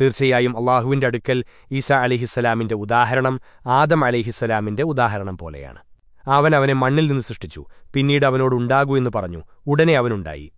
തീർച്ചയായും അള്ളാഹുവിന്റെ അടുക്കൽ ഈസ അലിഹിസ്സലാമിന്റെ ഉദാഹരണം ആദം അലിഹിസ്സലാമിന്റെ ഉദാഹരണം പോലെയാണ്. അവൻ അവനെ മണ്ണിൽ നിന്ന് സൃഷ്ടിച്ചു. പിന്നീട് അവനോടുണ്ടാകൂ എന്ന് പറഞ്ഞു. ഉടനെ അവനുണ്ടായി.